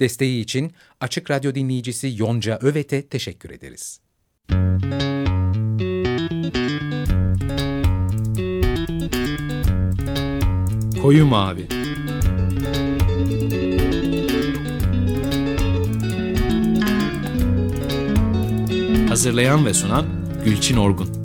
Desteği için Açık Radyo dinleyicisi Yonca Övet'e teşekkür ederiz. Koyu Mavi Hazırlayan ve sunan Gülçin Orgun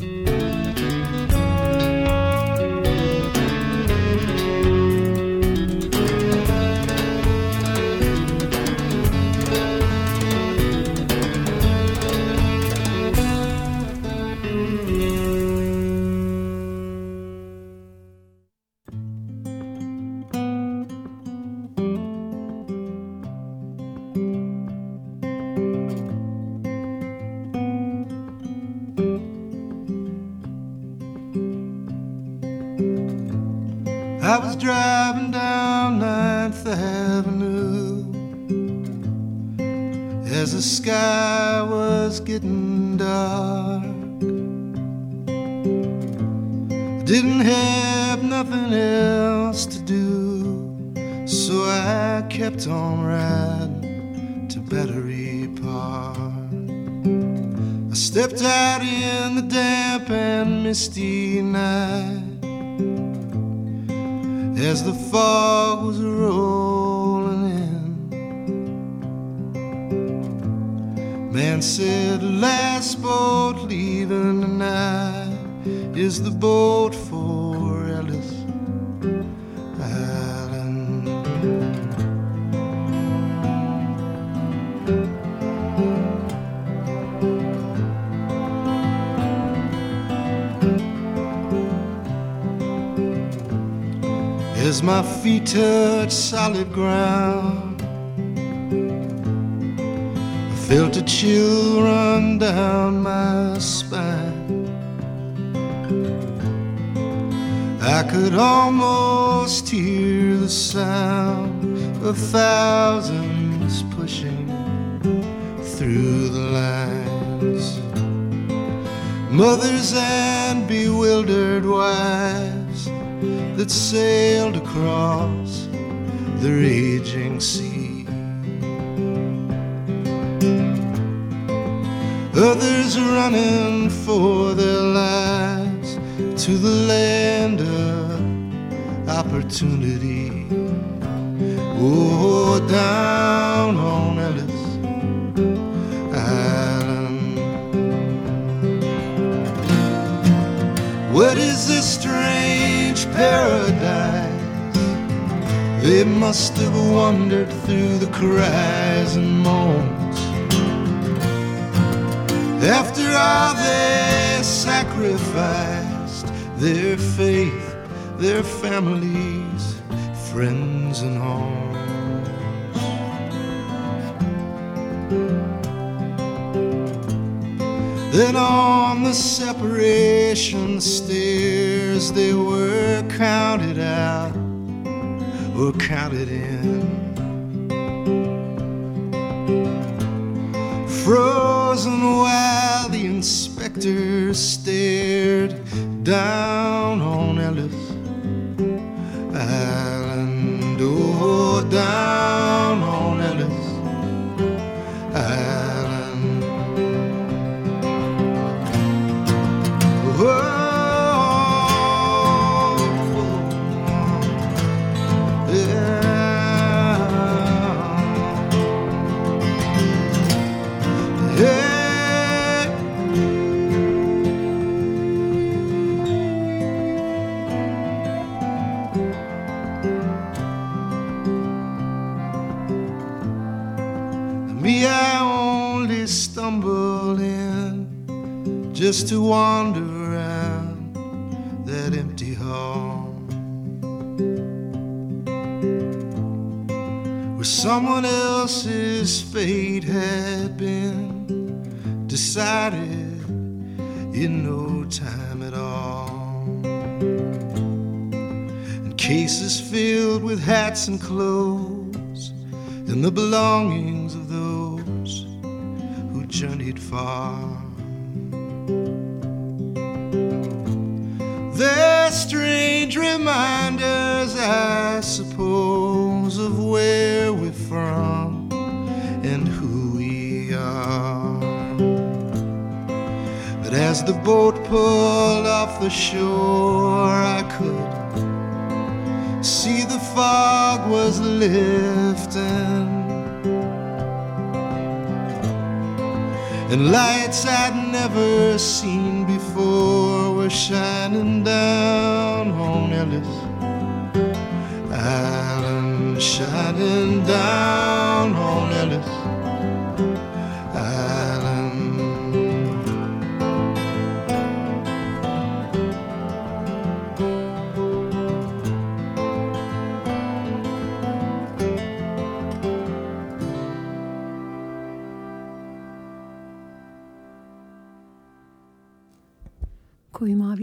As my feet touched solid ground, I felt a chill run down my spine. I could almost hear the sound of thousands pushing through the lines. Mothers and bewildered wives that sailed across the raging sea. Others running for their lives to the land of opportunity. Oh, down on Ellis Island. What is this strange paradise? They must have wandered through the cries and moans. After all they sacrificed their faith, their families, friends, and homes. Then on the separation stairs they were counted out or counted in. Frozen while the inspector stared down and clothes and the belongings of those who journeyed far. They're strange reminders, I suppose, of where we're from and who we are. But as the boat pulled off the shore, I could fog was lifting. And lights I'd never seen before were shining down on Ellis Island, shining down on Ellis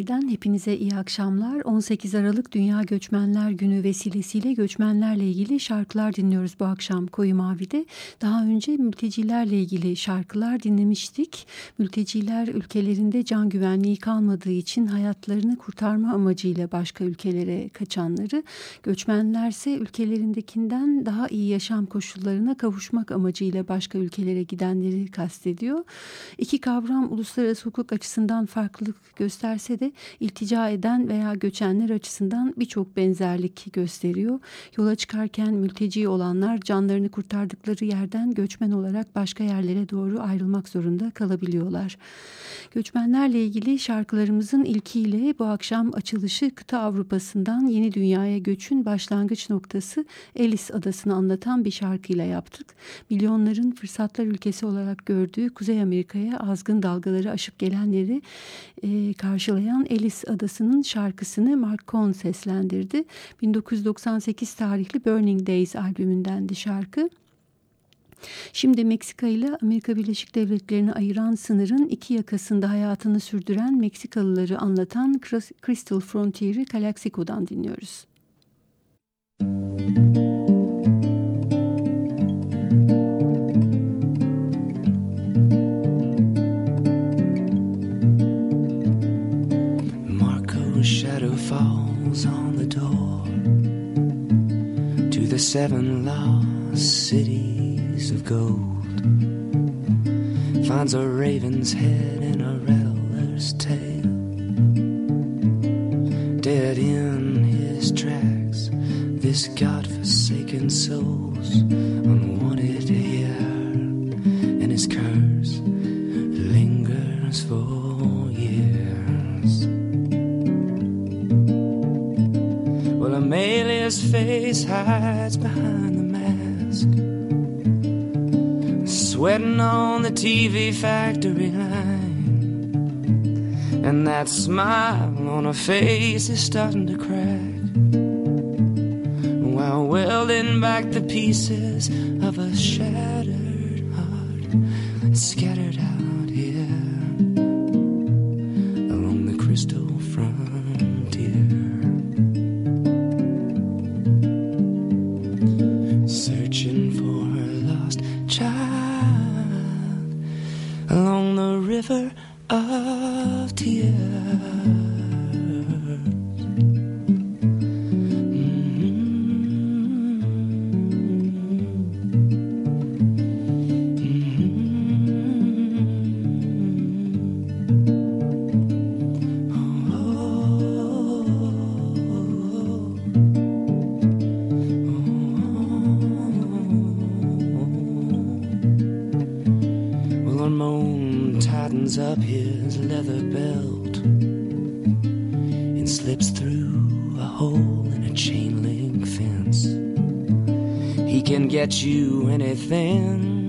Mavi'den hepinize iyi akşamlar. 18 Aralık Dünya Göçmenler Günü vesilesiyle göçmenlerle ilgili şarkılar dinliyoruz bu akşam Koyu Mavi'de. Daha önce mültecilerle ilgili şarkılar dinlemiştik. Mülteciler ülkelerinde can güvenliği kalmadığı için hayatlarını kurtarma amacıyla başka ülkelere kaçanları, göçmenlerse ülkelerindekinden daha iyi yaşam koşullarına kavuşmak amacıyla başka ülkelere gidenleri kastediyor. İki kavram uluslararası hukuk açısından farklılık gösterse de iltica eden veya göçenler açısından birçok benzerlik gösteriyor. Yola çıkarken mülteci olanlar canlarını kurtardıkları yerden göçmen olarak başka yerlere doğru ayrılmak zorunda kalabiliyorlar. Göçmenlerle ilgili şarkılarımızın ilkiyle bu akşam açılışı kıta Avrupa'sından yeni dünyaya göçün başlangıç noktası Ellis Adası'nı anlatan bir şarkıyla yaptık. Milyonların fırsatlar ülkesi olarak gördüğü Kuzey Amerika'ya azgın dalgaları aşıp gelenleri e, karşılayan Ellis Adası'nın şarkısını Mark Cohn seslendirdi. 1998 tarihli Burning Days albümündendi şarkı. Şimdi Meksika ile Amerika Birleşik Devletleri'ni ayıran sınırın iki yakasında hayatını sürdüren Meksikalıları anlatan Crystal Frontier'i Calexico'dan dinliyoruz. Seven lost cities of gold. Finds a raven's head and a rattler's tail. Dead in his tracks, this god-forsaken soul's unwanted here, and his curse lingers for Amelia's face hides behind the mask, sweating on the TV factory line, and that smile on her face is starting to crack. While welding back the pieces of a shattered heart you anything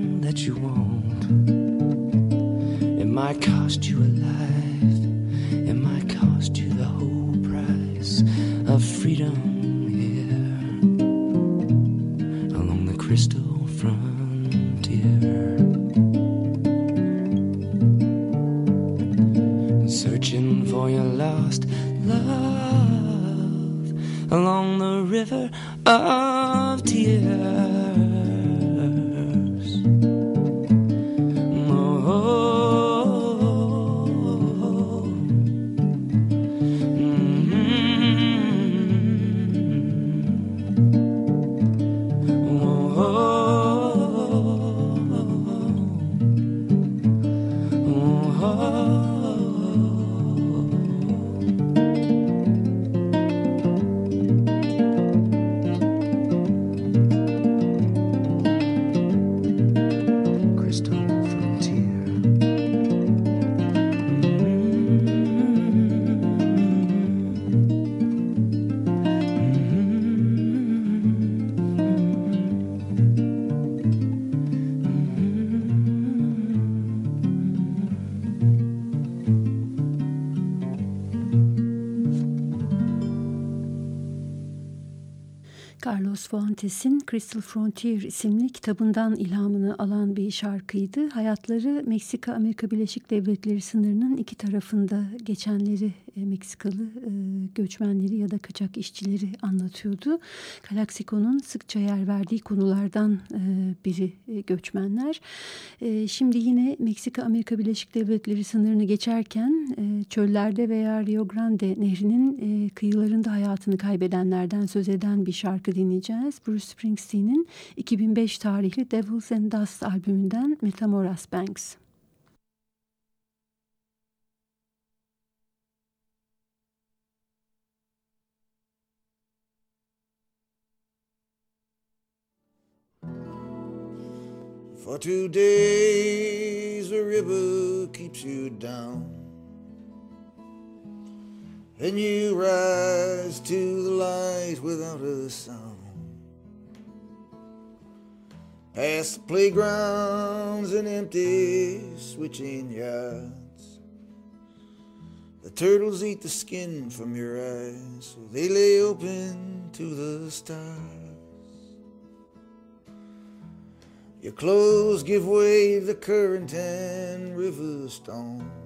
Fuentes'in Crystal Frontier isimli kitabından ilhamını alan bir şarkıydı. Hayatları Meksika-Amerika Birleşik Devletleri sınırının iki tarafında geçenleri e, Meksikalı e, göçmenleri ya da kaçak işçileri anlatıyordu. Galaksiko'nun sıkça yer verdiği konulardan e, biri göçmenler. Şimdi yine Meksika-Amerika Birleşik Devletleri sınırını geçerken çöllerde veya Rio Grande nehrinin kıyılarında hayatını kaybedenlerden söz eden bir şarkı dinleyeceğiz. Bruce Springsteen'in 2005 tarihli Devils and Dust albümünden Metamoras Banks. For two days the river keeps you down. And you rise to the light without a sound. Past the playgrounds and empty switching yards. The turtles eat the skin from your eyes, so they lay open to the stars. Your clothes give way to the current and river stone.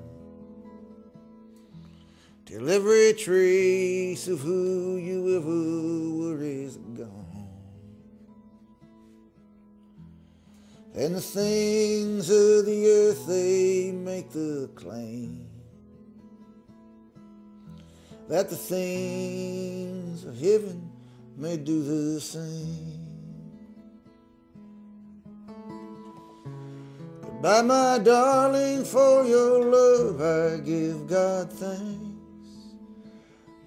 Till every trace of who you ever were is gone. And the things of the earth, they make the claim that the things of heaven may do the same. By my darling, for your love I give God thanks.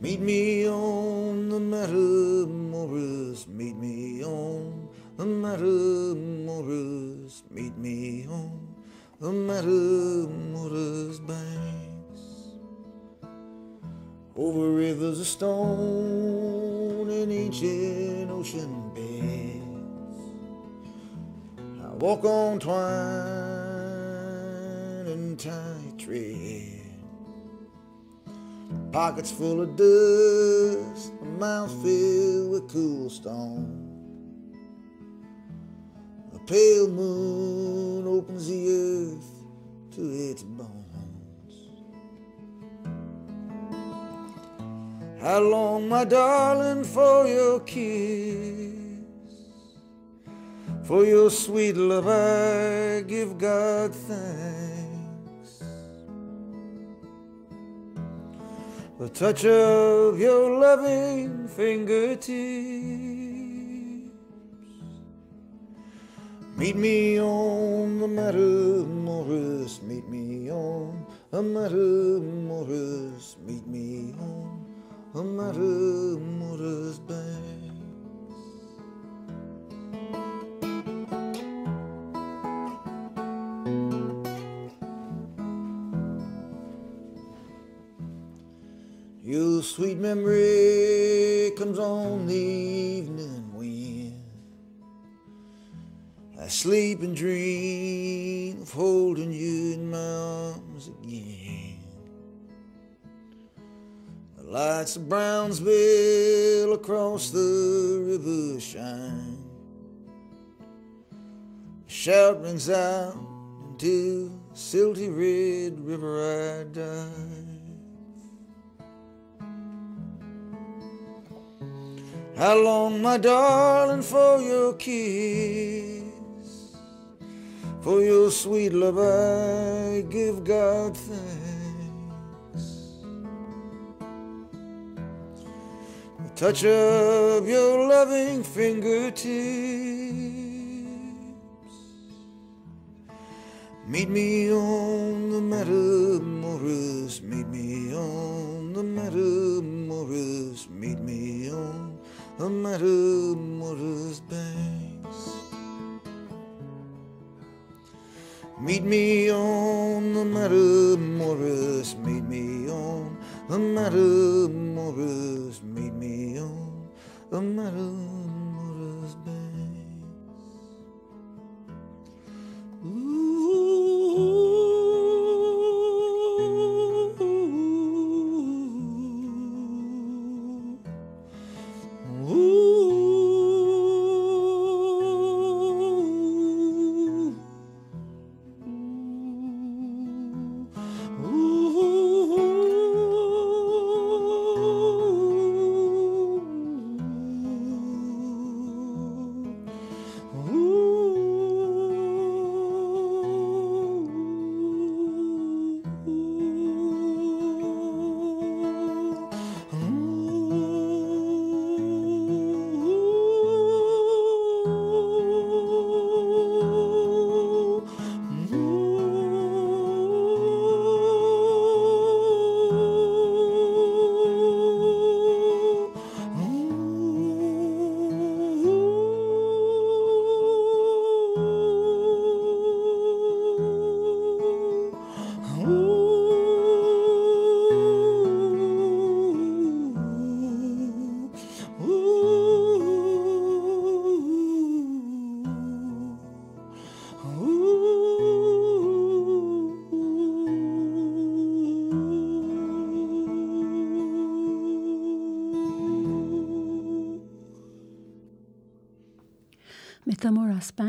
Meet me on the Matamoros, meet me on the Matamoros, meet me on the Matamoros banks. Over rivers of stone and ancient ocean beds. I walk on twine tight tread. Pockets full of dust, a mouth filled with cool stone. A pale moon opens the earth to its bones. How long, my darling, for your kiss? For your sweet love, I give God thanks. The touch of your loving fingertips. Meet me on the Matamoros, meet me on a Matamoros, meet me on the Matamoros bank. Sweet memory comes on the evening wind. I sleep and dream of holding you in my arms again. The lights of Brownsville across the river shine. A shout rings out into silty red river I die. How long, my darling, for your kiss? For your sweet love, I give God thanks. The touch of your loving fingertips. Meet me on the Matamoros, meet me on the Matamoros, meet me on a Matamoros banks. Meet me on the Matamoros, meet me on the Matamoros, meet me on the Matamoros banks. Ooh.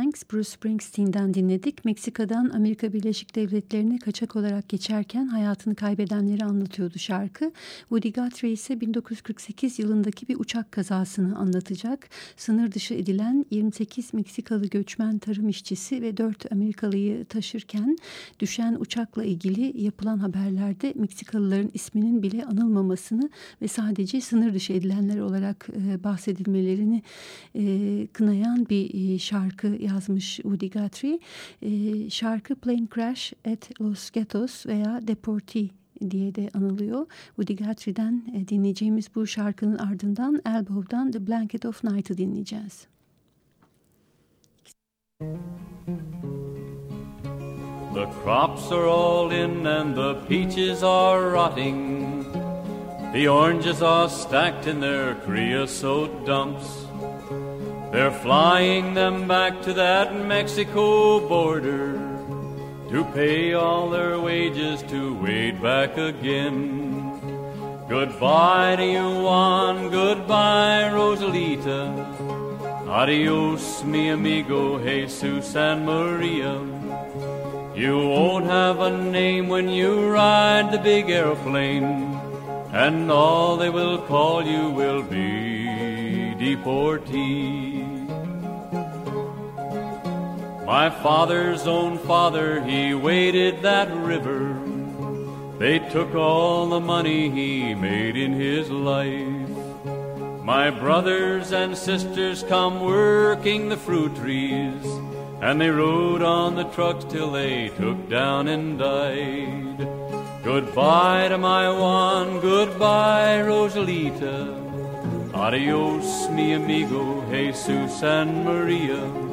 Banks, Bruce Springsteen'den dinledik. Meksika'dan Amerika Birleşik Devletleri'ne kaçak olarak geçerken hayatını kaybedenleri anlatıyordu şarkı. Woody Guthrie ise 1948 yılındaki bir uçak kazasını anlatacak. Sınır dışı edilen 28 Meksikalı göçmen tarım işçisi ve 4 Amerikalıyı taşırken düşen uçakla ilgili yapılan haberlerde Meksikalıların isminin bile anılmamasını ve sadece sınır dışı edilenler olarak e, bahsedilmelerini e, kınayan bir e, şarkı yazmış Woody Guthrie. E, şarkı Plane Crash at Los Gatos veya Deportee diye de anılıyor. Woody Guthrie'den e, dinleyeceğimiz bu şarkının ardından Elbow'dan The Blanket of Night'ı dinleyeceğiz. The crops are all in and the peaches are rotting. The oranges are stacked in their creosote dumps. They're flying them back to that Mexico border to pay all their wages to wade back again. Goodbye to you, Juan. Goodbye, Rosalita. Adios, mi amigo, Jesus and Maria. You won't have a name when you ride the big aeroplane, and all they will call you will be deportee. My father's own father, he waded that river. They took all the money he made in his life. My brothers and sisters come working the fruit trees, and they rode on the trucks till they took down and died. Goodbye to my Juan, goodbye, Rosalita. Adios, mi amigo, Jesus and Maria.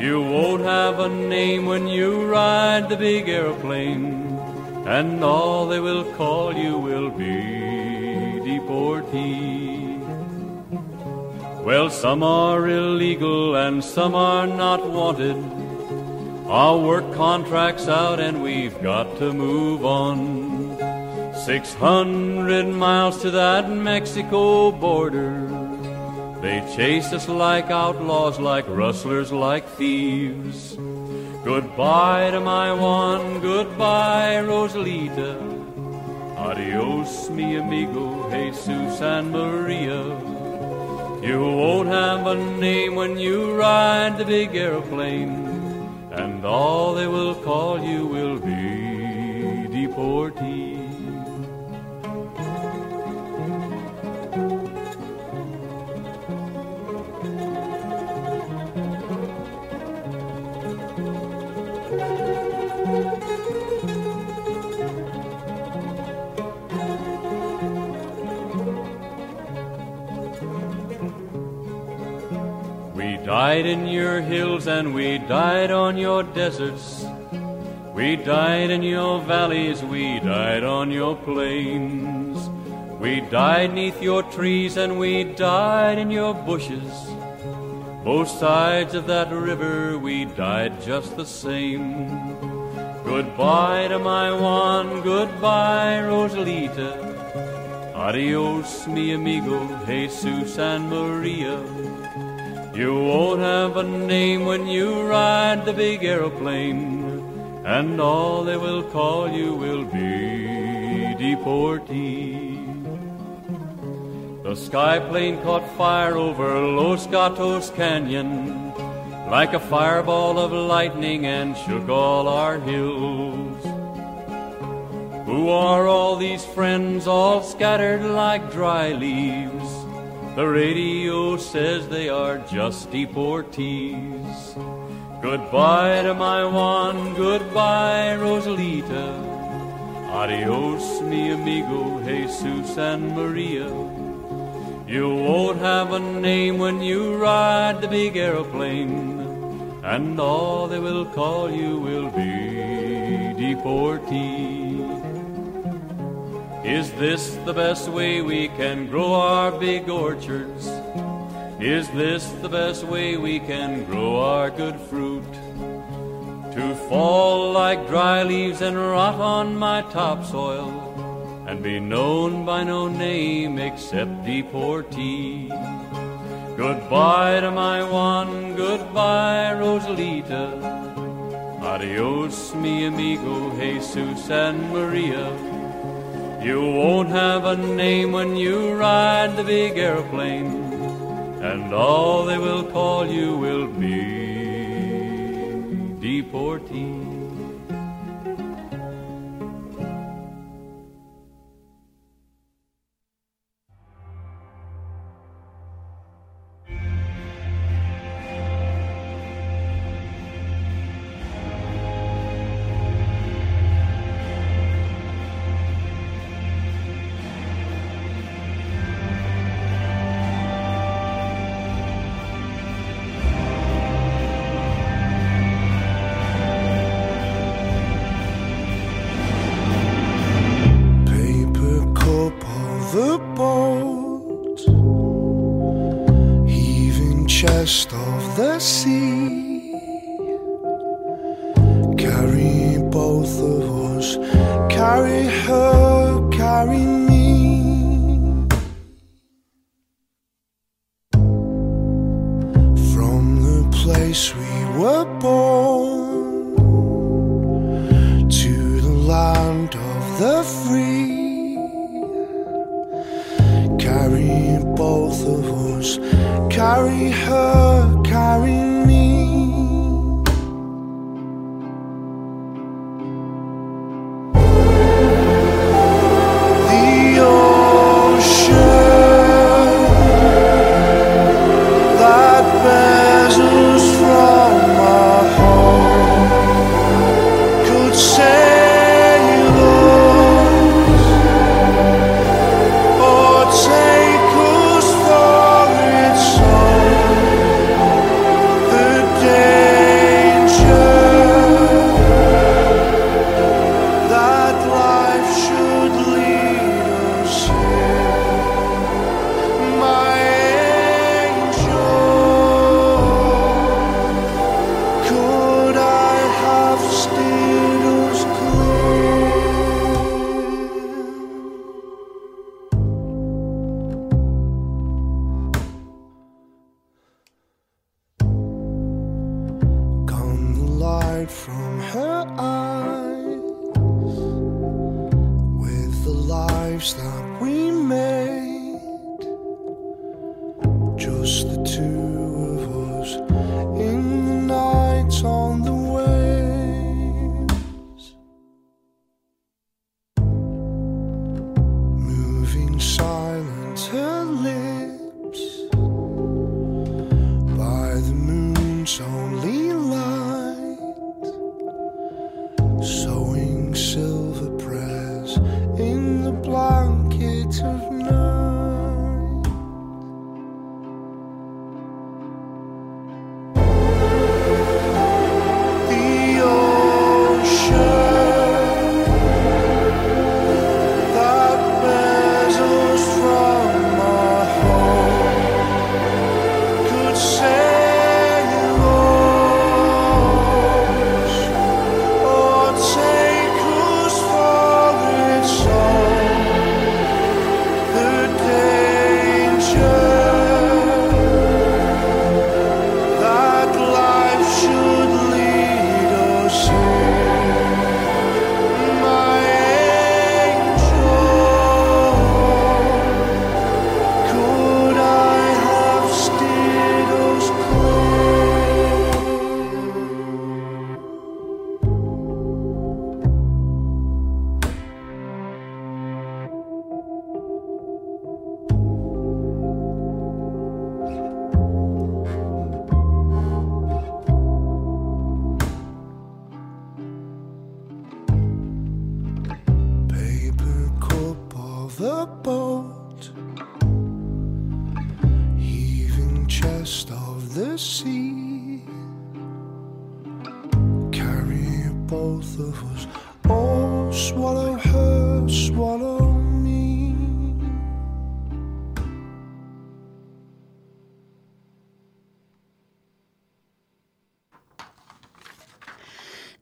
You won't have a name when you ride the big airplane, and all they will call you will be deportee. Well, some are illegal and some are not wanted. Our work contracts out and we've got to move on. Six hundred miles to that Mexico border. They chase us like outlaws, like rustlers, like thieves. Goodbye to my Juan, goodbye, Rosalita. Adios, mi amigo, Jesus and Maria. You won't have a name when you ride the big aeroplane, and all they will call you will be deportee. Died in your hills and we died on your deserts. We died in your valleys, we died on your plains. We died neath your trees and we died in your bushes. Both sides of that river we died just the same. Goodbye to my Juan, goodbye, Rosalita. Adios, mi amigo, Jesus and Maria. You won't have a name when you ride the big aeroplane, and all they will call you will be deportee. The sky plane caught fire over Los Gatos Canyon like a fireball of lightning and shook all our hills. Who are all these friends all scattered like dry leaves? The radio says they are just deportees. Goodbye to my Juan, goodbye, Rosalita. Adios, mi amigo, Jesus and Maria. You won't have a name when you ride the big aeroplane, and all they will call you will be deportees. Is this the best way we can grow our big orchards? Is this the best way we can grow our good fruit? To fall like dry leaves and rot on my topsoil, and be known by no name except deportee. Goodbye to my Juan, goodbye, Rosalita. Adios, mi amigo, Jesus and Maria. You won't have a name when you ride the big airplane, and all they will call you will be deportee. place we were born to the land of the free, carry both of us, carry her.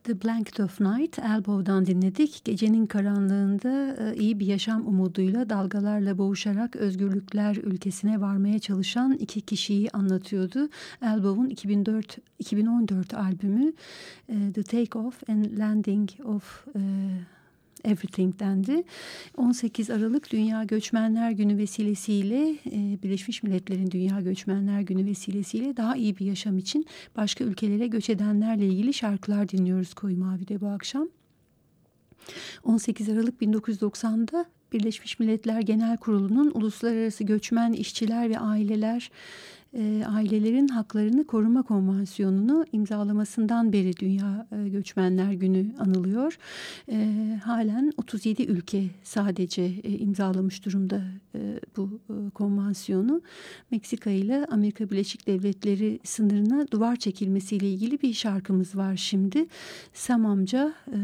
The Blanket of Night Elbow'dan dinledik. Gecenin karanlığında e, iyi bir yaşam umuduyla dalgalarla boğuşarak özgürlükler ülkesine varmaya çalışan iki kişiyi anlatıyordu. Elbow'un 2004 2014 albümü e, The Take Off and Landing of e, Everything dendi. 18 Aralık Dünya Göçmenler Günü vesilesiyle e, Birleşmiş Milletler'in Dünya Göçmenler Günü vesilesiyle daha iyi bir yaşam için başka ülkelere göç edenlerle ilgili şarkılar dinliyoruz Koyu Mavi'de bu akşam. 18 Aralık 1990'da Birleşmiş Milletler Genel Kurulu'nun Uluslararası Göçmen İşçiler ve Aileler e, ailelerin haklarını koruma konvansiyonunu imzalamasından beri Dünya e, Göçmenler Günü anılıyor. E, halen 37 ülke sadece e, imzalamış durumda e, bu e, konvansiyonu. Meksika ile Amerika Birleşik Devletleri sınırına duvar çekilmesiyle ilgili bir şarkımız var şimdi. Sam amca... E,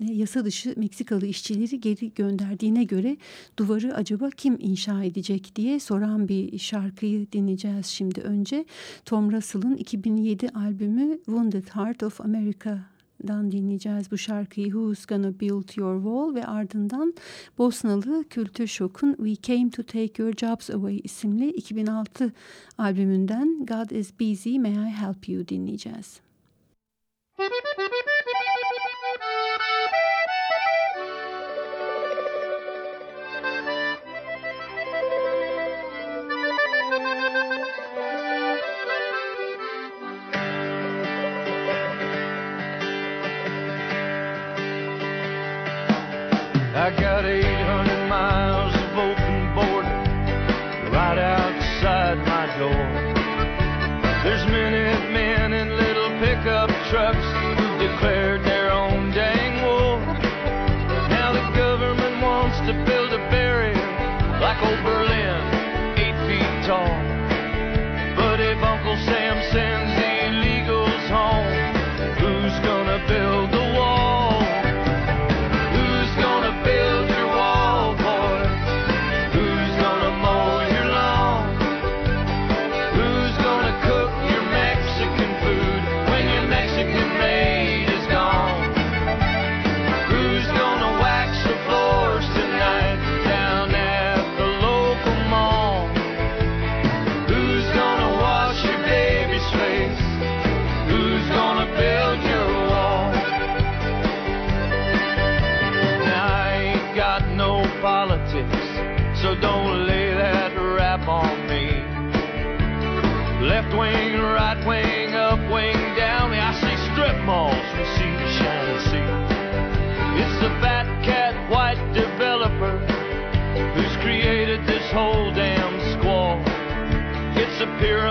yasa dışı Meksikalı işçileri geri gönderdiğine göre duvarı acaba kim inşa edecek diye soran bir şarkıyı dinleyeceğiz şimdi önce. Tom Russell'ın 2007 albümü Wounded Heart of America'dan dinleyeceğiz bu şarkıyı Who's Gonna Build Your Wall ve ardından Bosnalı Kültür Şok'un We Came to Take Your Jobs Away isimli 2006 albümünden God is Busy May I Help You dinleyeceğiz. I got 800 It's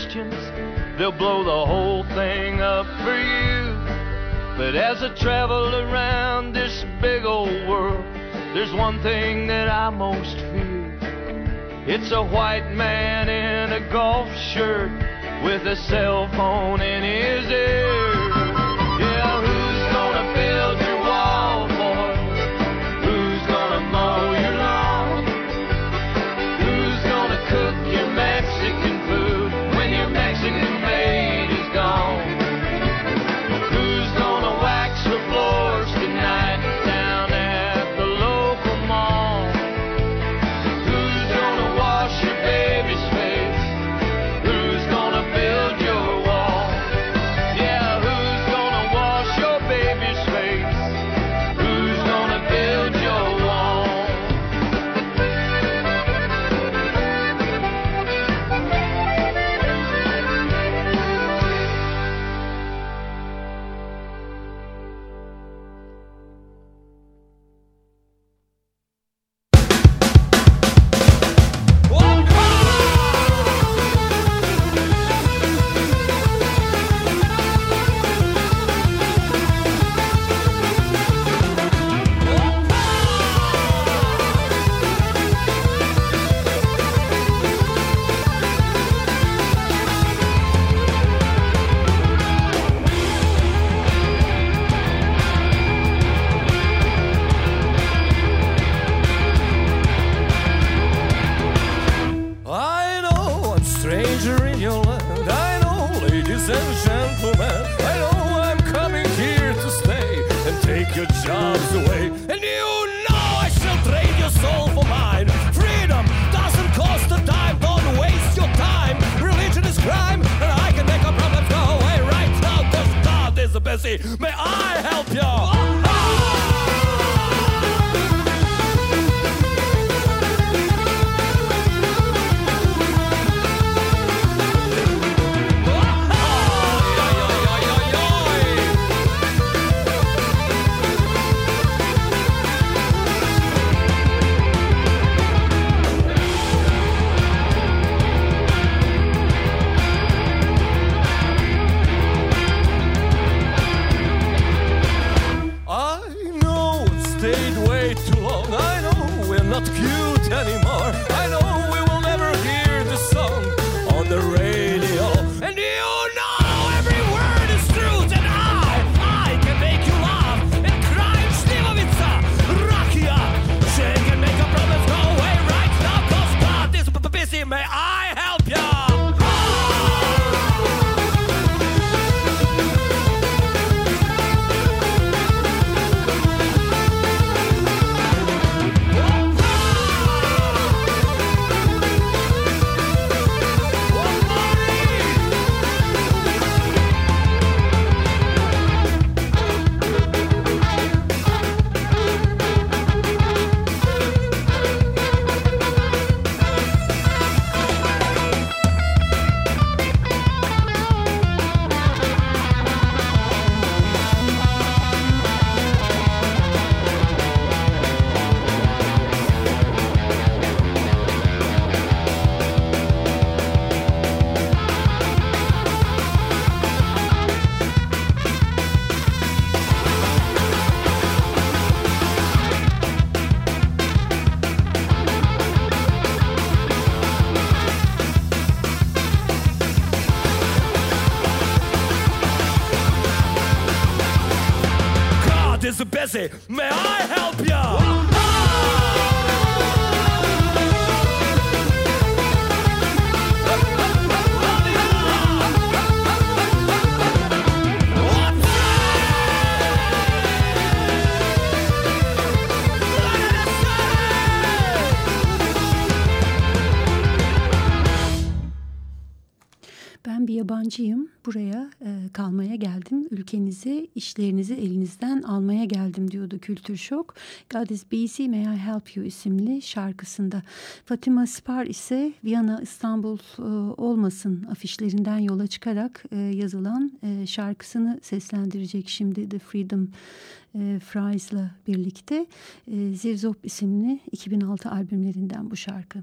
Christians. They'll blow the whole thing up for you. But as I travel around this big old world, there's one thing that I most fear. It's a white man in a golf shirt with a cell phone in his ear. Kültür Şok God is Busy May I Help You isimli şarkısında. Fatima Spar ise Viyana İstanbul e, olmasın afişlerinden yola çıkarak e, yazılan e, şarkısını seslendirecek şimdi The Freedom e, Fries'la birlikte. E, Zirzop isimli 2006 albümlerinden bu şarkı.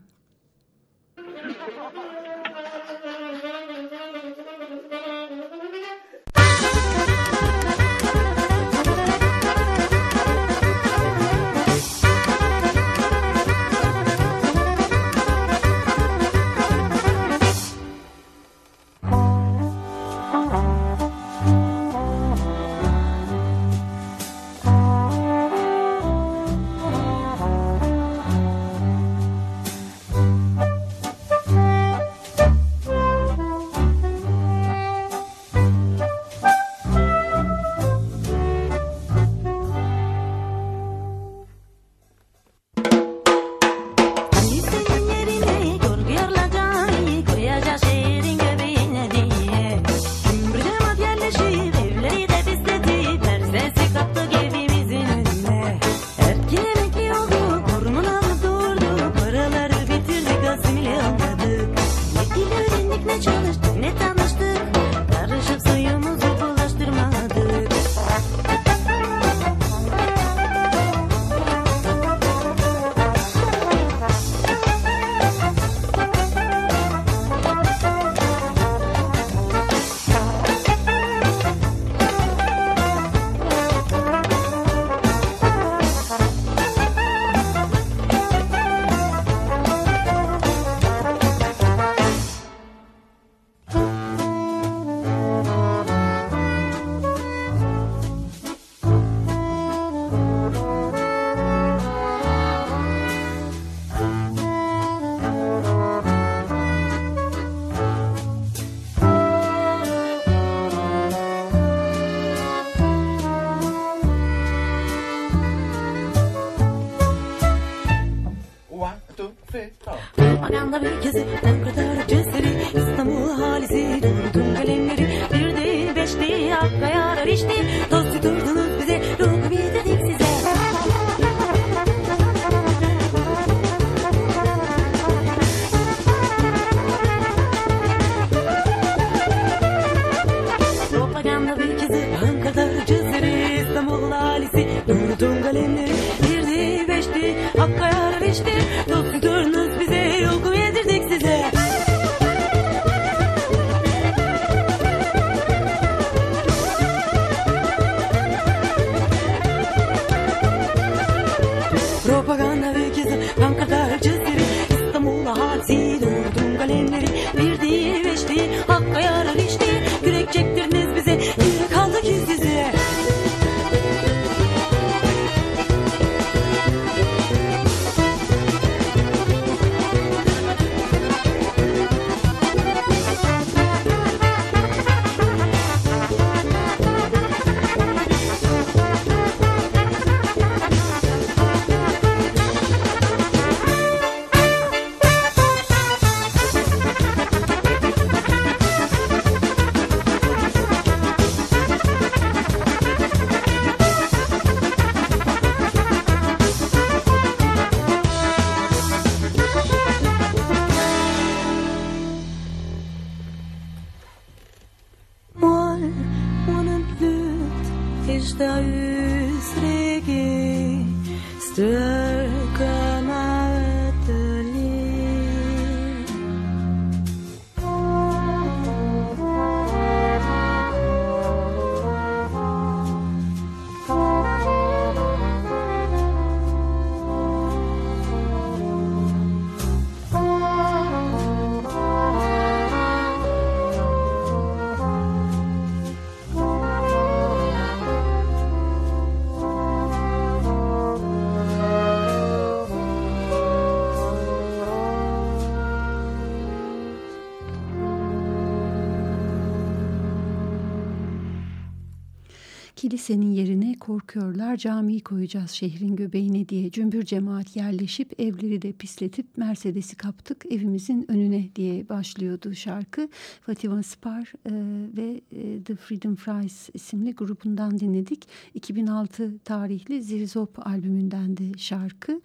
Kilisenin yerine korkuyorlar camiyi koyacağız şehrin göbeğine diye cümbür cemaat yerleşip evleri de pisletip Mercedes'i kaptık evimizin önüne diye başlıyordu şarkı. Fatima Spar e, ve e, The Freedom Fries isimli grubundan dinledik. 2006 tarihli Zirzop albümünden de şarkı.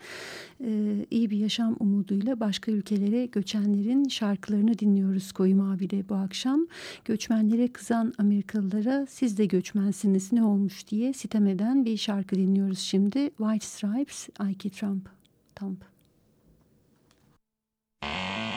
E, iyi bir yaşam umuduyla başka ülkelere göçenlerin şarkılarını dinliyoruz Koyu Mavi'de bu akşam. Göçmenlere kızan Amerikalılara siz de göçmensiniz ne olmuş diye sitem eden bir şarkı dinliyoruz şimdi. White Stripes, Ike Trump. Trump. Now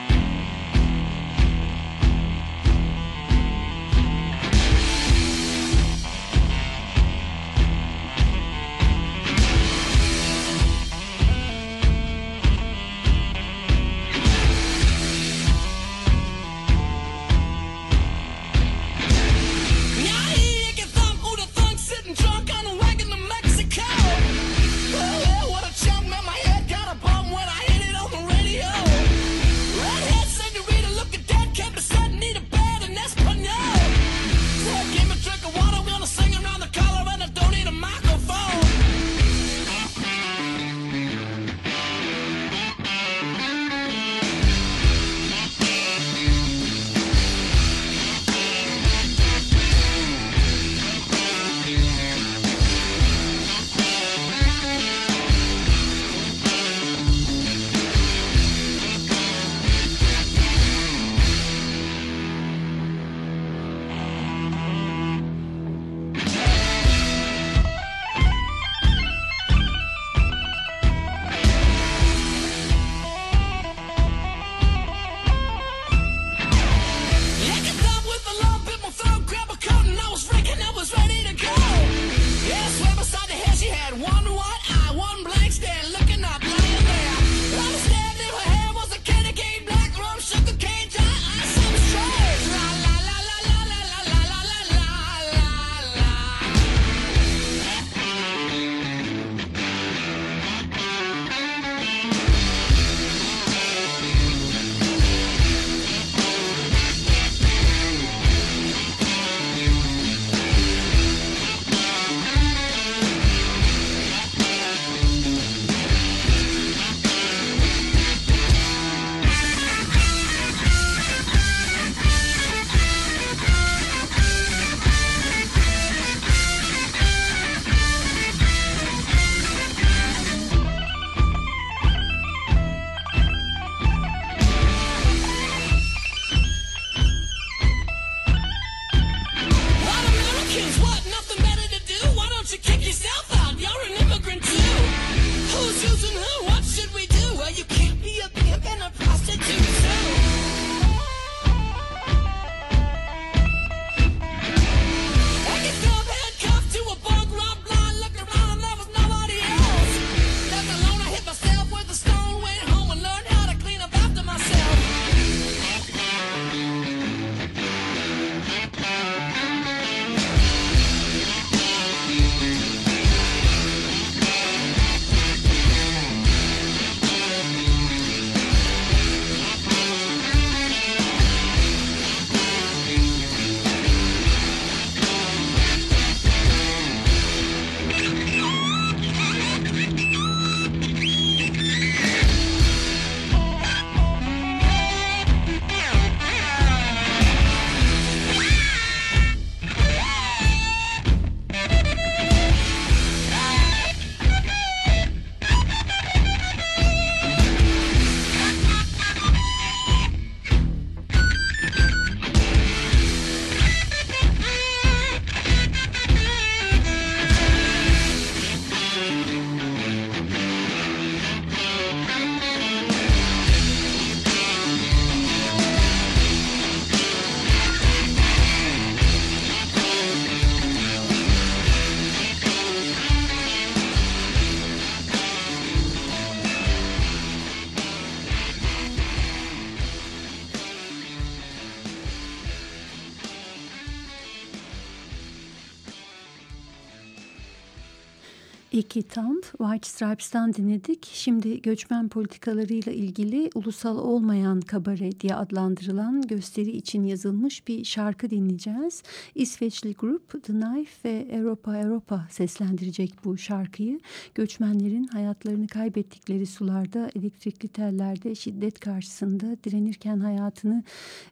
İki Thumb, White Stripes'tan dinledik. Şimdi göçmen politikalarıyla ilgili ulusal olmayan kabare diye adlandırılan gösteri için yazılmış bir şarkı dinleyeceğiz. İsveçli grup The Knife ve Europa Europa seslendirecek bu şarkıyı. Göçmenlerin hayatlarını kaybettikleri sularda, elektrikli tellerde şiddet karşısında direnirken hayatını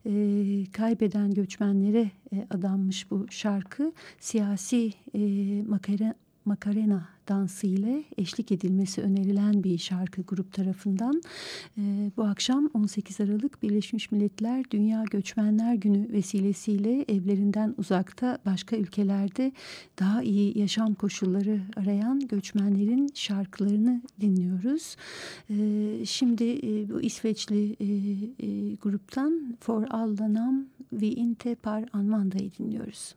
e, kaybeden göçmenlere e, adanmış bu şarkı. Siyasi e, makara Macarena dansı ile eşlik edilmesi önerilen bir şarkı grup tarafından. E, bu akşam 18 Aralık Birleşmiş Milletler Dünya Göçmenler Günü vesilesiyle evlerinden uzakta başka ülkelerde daha iyi yaşam koşulları arayan göçmenlerin şarkılarını dinliyoruz. E, şimdi e, bu İsveçli e, e, gruptan For Alla Nam Vi Inte Par Anmanda'yı dinliyoruz.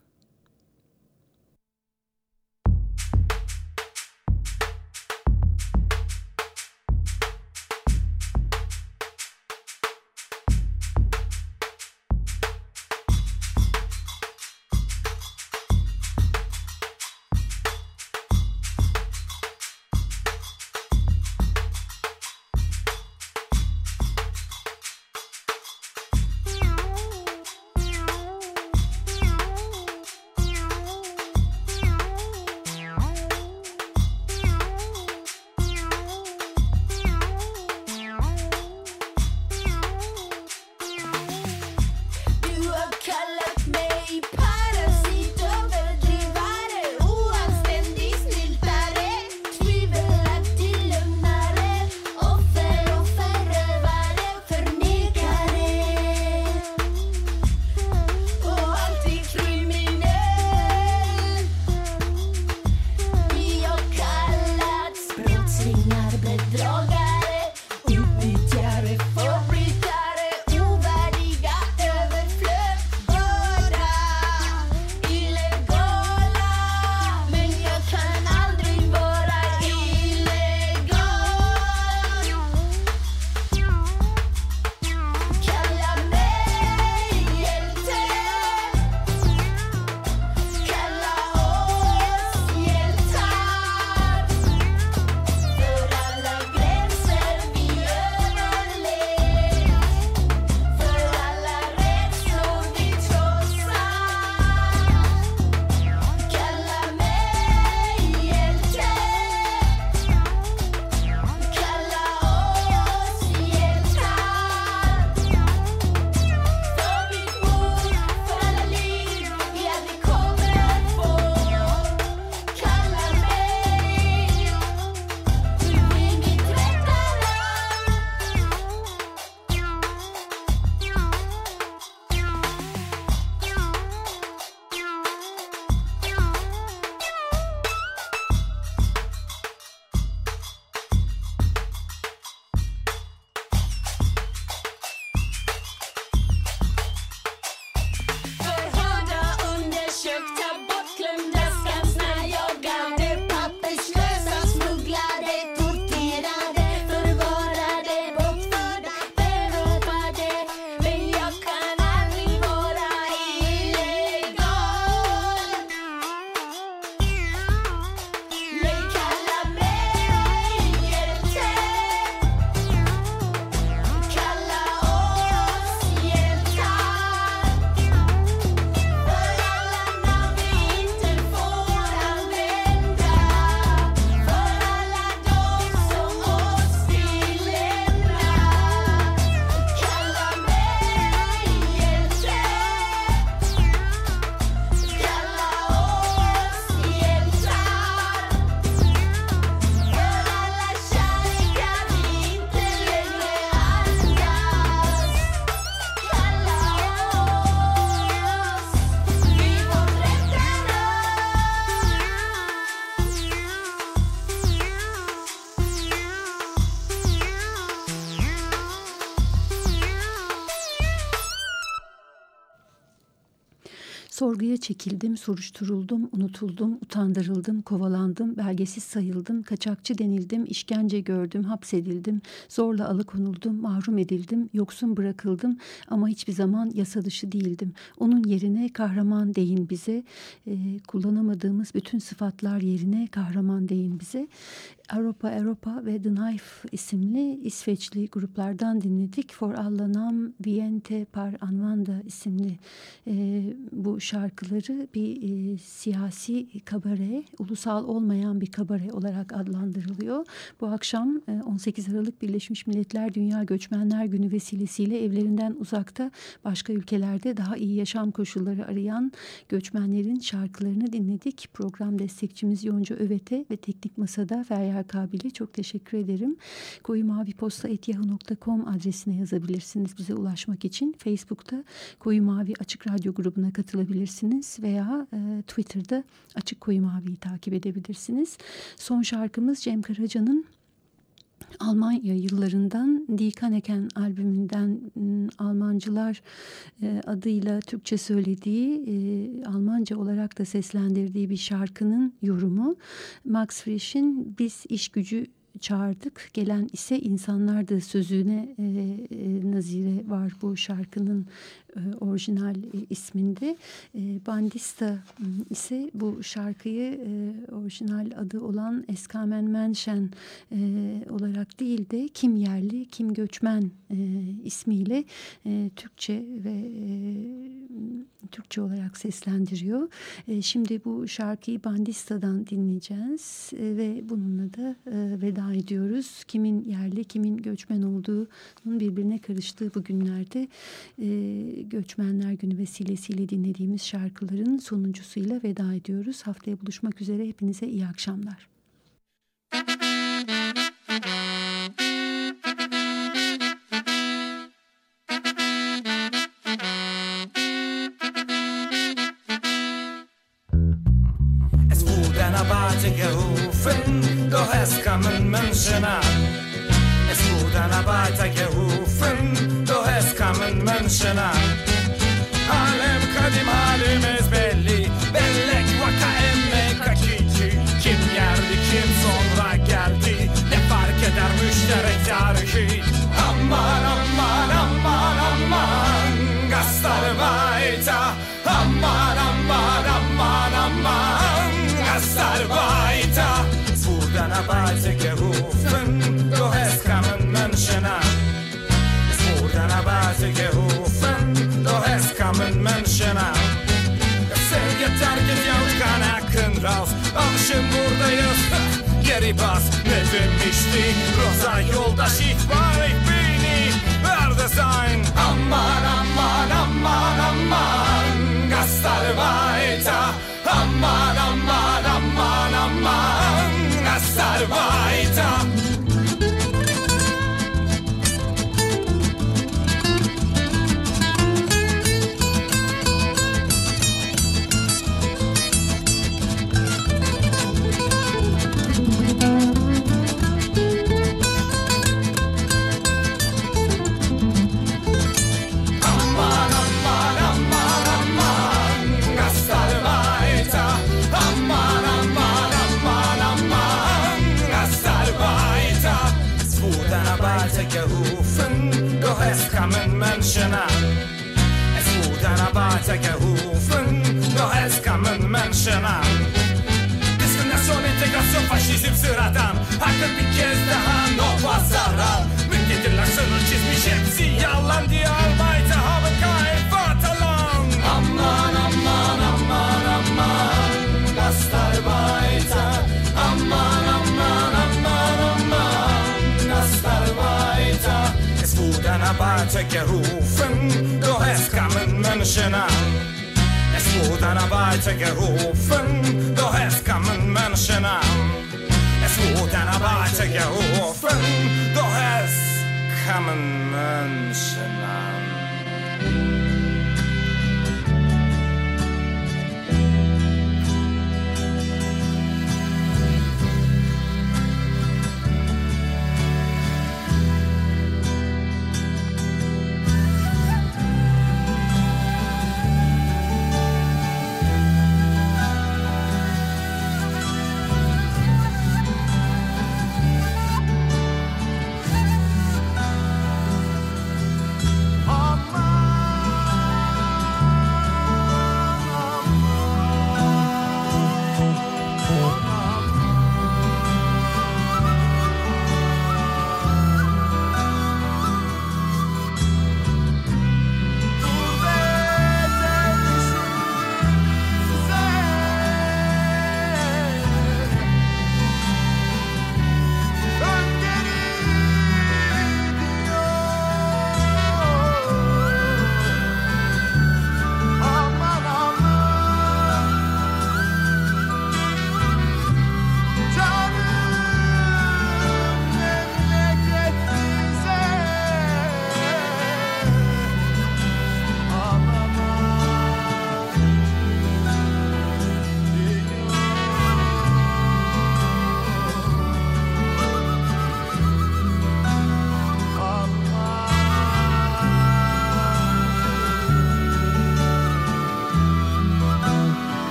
Çekildim, soruşturuldum, unutuldum, utandırıldım, kovalandım, belgesiz sayıldım, kaçakçı denildim, işkence gördüm, hapsedildim, zorla alıkonuldum, mahrum edildim, yoksun bırakıldım ama hiçbir zaman yasa dışı değildim. Onun yerine kahraman deyin bize, e, kullanamadığımız bütün sıfatlar yerine kahraman deyin bize. Avrupa Avrupa ve The Knife isimli İsveçli gruplardan dinledik. For Allah Nam Viente Par Anvanda isimli e, bu şarkıları bir e, siyasi kabare, ulusal olmayan bir kabare olarak adlandırılıyor. Bu akşam e, 18 Aralık Birleşmiş Milletler Dünya Göçmenler Günü vesilesiyle evlerinden uzakta başka ülkelerde daha iyi yaşam koşulları arayan göçmenlerin şarkılarını dinledik. Program destekçimiz Yonca Övet'e ve Teknik Masa'da Feryal Kabili çok teşekkür ederim. Koyu Mavi Posta etyahu.com adresine yazabilirsiniz bize ulaşmak için. Facebook'ta Koyu Mavi Açık Radyo grubuna katılabilirsiniz veya e, Twitter'da Açık Koyu Mavi'yi takip edebilirsiniz. Son şarkımız Cem Karaca'nın Almanya yıllarından Die Kaneken albümünden Almancılar e, adıyla Türkçe söylediği e, Almanca olarak da seslendirdiği bir şarkının yorumu. Max Frisch'in Biz iş gücü çağırdık. Gelen ise insanlar da sözüne e, nazire var bu şarkının e, orijinal e. E, Bandista ise bu şarkıyı e, orijinal adı olan Eskamen Menşen e, olarak değil de kim yerli kim göçmen ismiyle Türkçe ve Türkçe olarak seslendiriyor. Şimdi bu şarkıyı Bandista'dan dinleyeceğiz ve bununla da e, veda ediyoruz. Kimin yerli kimin göçmen olduğunun birbirine karıştığı bu günlerde Göçmenler Günü vesilesiyle dinlediğimiz şarkıların sonuncusuyla veda ediyoruz. Haftaya buluşmak üzere hepinize iyi akşamlar. Doch es kamen Menschen an Diskriminasyon, integrasyon, faşizm sıradan Hakkın bir kez daha no pasaran Müddettir laksını çizmiş hepsi yalan diye Arbeiter haben kein Vaterland Aman aman aman aman Gastarbeiter Aman aman aman aman Gastarbeiter Es wurde ein Arbeiter gerufen Es wurde Är smådanarbete gerufen doch es kamen Menschen an. Es wurde Är smådanarbete gerufen doch es Då Menschen an.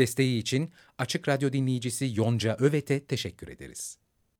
Desteği için Açık Radyo dinleyicisi Yonca Övet'e teşekkür ederiz.